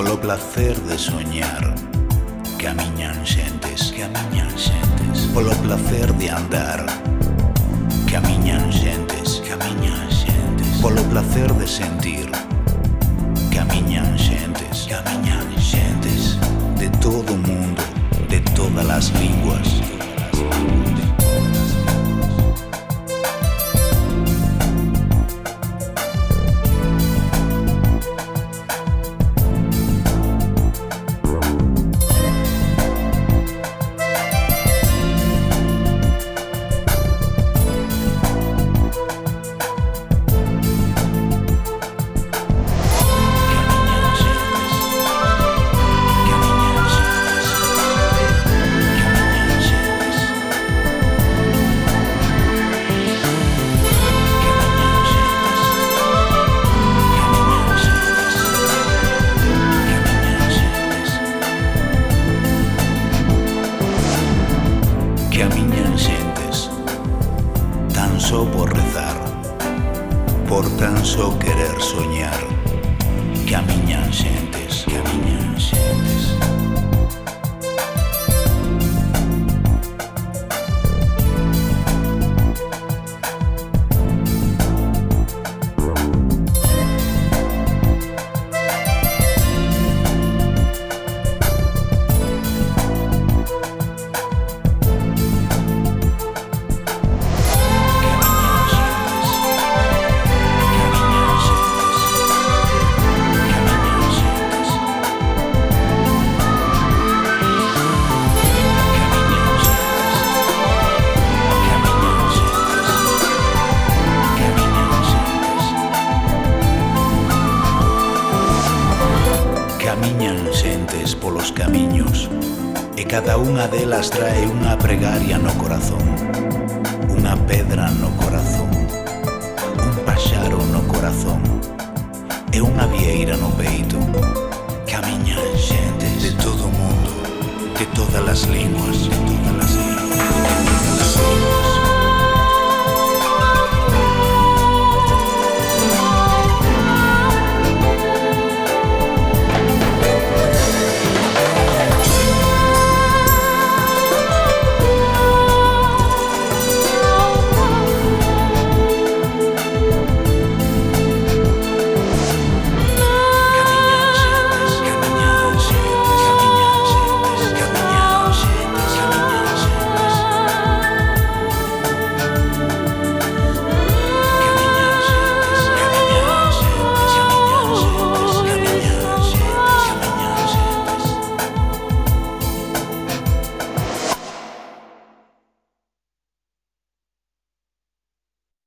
polo placer de soñar Camiñan xentes, camiñan xentes. Polo placer de andar Camiñan xentes, camiñan xentes. Polo placer de sentir camiñan xentes. Tan só por rezar Por tan só querer soñar Camiñan xentes, camiñan xentes. voces polos camiños e cada unha delas trae unha pregaria no corazón, unha pedra no corazón, un paxaro no corazón e unha vieira no peito. Camiñan xentes de todo o mundo, de todas as linguas,